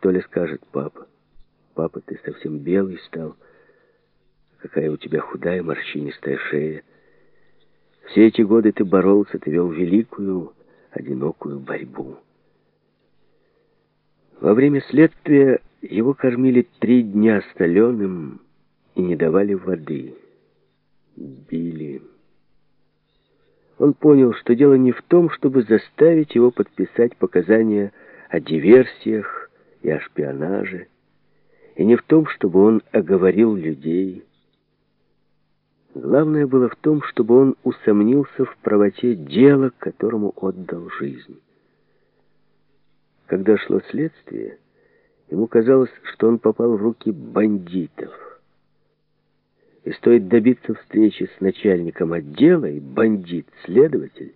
Толя скажет, папа, папа, ты совсем белый стал. Какая у тебя худая морщинистая шея. Все эти годы ты боролся, ты вел великую, одинокую борьбу. Во время следствия его кормили три дня соленым и не давали воды. Били. Он понял, что дело не в том, чтобы заставить его подписать показания о диверсиях и о шпионаже, и не в том, чтобы он оговорил людей. Главное было в том, чтобы он усомнился в правоте дела, которому отдал жизнь. Когда шло следствие, ему казалось, что он попал в руки бандитов. И стоит добиться встречи с начальником отдела, и бандит-следователь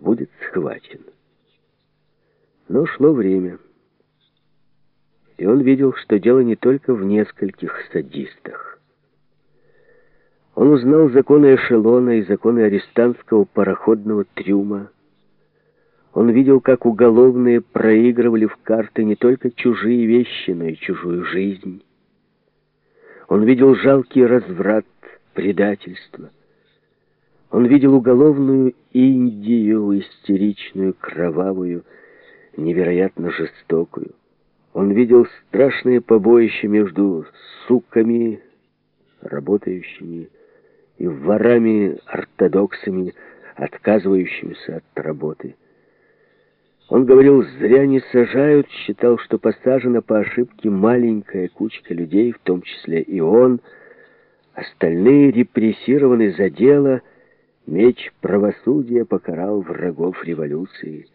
будет схвачен. Но шло время, и он видел, что дело не только в нескольких садистах. Он узнал законы эшелона и законы арестантского пароходного трюма, он видел, как уголовные проигрывали в карты не только чужие вещи, но и чужую жизнь. Он видел жалкий разврат, предательство. Он видел уголовную Индию, истеричную, кровавую, невероятно жестокую. Он видел страшные побоища между суками, работающими, и ворами-ортодоксами, отказывающимися от работы. Он говорил, зря не сажают, считал, что посажена по ошибке маленькая кучка людей, в том числе и он. Остальные репрессированы за дело, меч правосудия покарал врагов революции.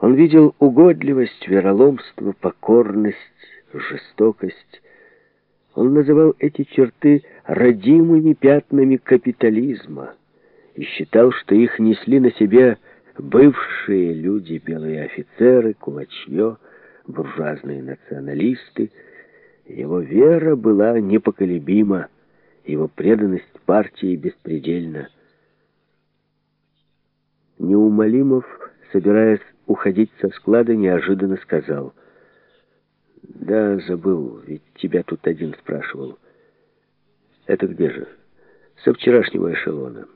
Он видел угодливость, вероломство, покорность, жестокость. Он называл эти черты родимыми пятнами капитализма и считал, что их несли на себе бывшие люди, белые офицеры, кулачье, буржуазные националисты. Его вера была непоколебима, его преданность партии беспредельна. Неумолимов, собираясь уходить со склада, неожиданно сказал, «Да, забыл, ведь тебя тут один спрашивал. Это где же? Со вчерашнего эшелона».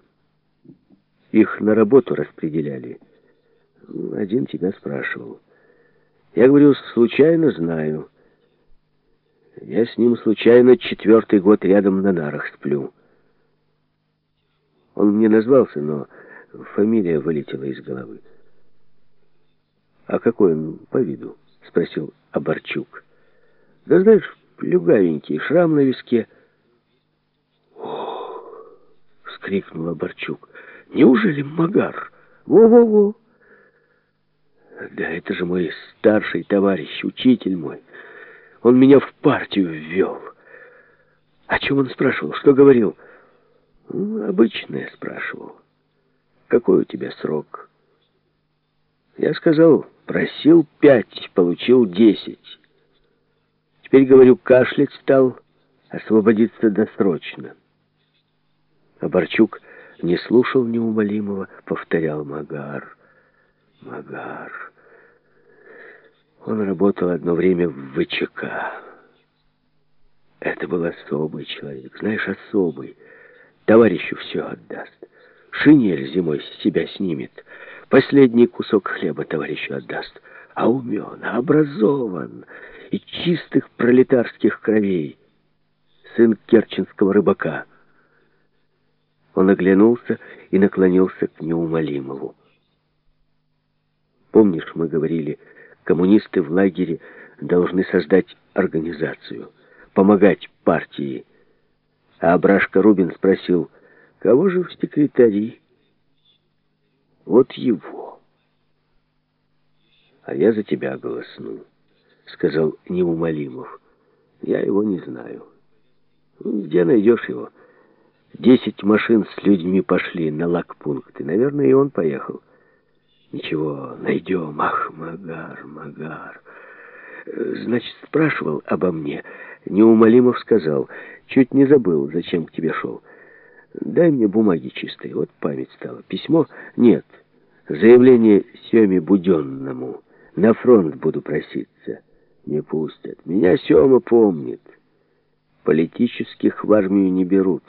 Их на работу распределяли. Один тебя спрашивал. Я говорю, случайно знаю. Я с ним случайно четвертый год рядом на нарах сплю. Он мне назвался, но фамилия вылетела из головы. «А какой он по виду?» — спросил Оборчук. «Да знаешь, плюгавенький, шрам на виске». «Ох!» — вскрикнул Оборчук. Неужели Магар? Во-во-во! Да это же мой старший товарищ, учитель мой. Он меня в партию ввел. О чем он спрашивал? Что говорил? Ну, обычное спрашивал. Какой у тебя срок? Я сказал, просил пять, получил десять. Теперь, говорю, кашлять стал, освободиться досрочно. А Борчук не слушал неумолимого, повторял Магар. Магар. Он работал одно время в ВЧК. Это был особый человек, знаешь, особый. Товарищу все отдаст. Шинель зимой с себя снимет. Последний кусок хлеба товарищу отдаст. А умен, образован и чистых пролетарских кровей. Сын керченского рыбака — он оглянулся и наклонился к неумолимому. Помнишь, мы говорили, коммунисты в лагере должны создать организацию, помогать партии. А Абрашка Рубин спросил, кого же в секретари? Вот его. А я за тебя голосну, сказал Неумолимов. Я его не знаю. Где найдешь его? Десять машин с людьми пошли на лагпункты. Наверное, и он поехал. Ничего, найдем. Ах, Магар, Магар. Значит, спрашивал обо мне. Неумолимов сказал. Чуть не забыл, зачем к тебе шел. Дай мне бумаги чистые. Вот память стала. Письмо? Нет. Заявление Семе Буденному. На фронт буду проситься. Не пустят. Меня Сема помнит. Политических в армию не берут.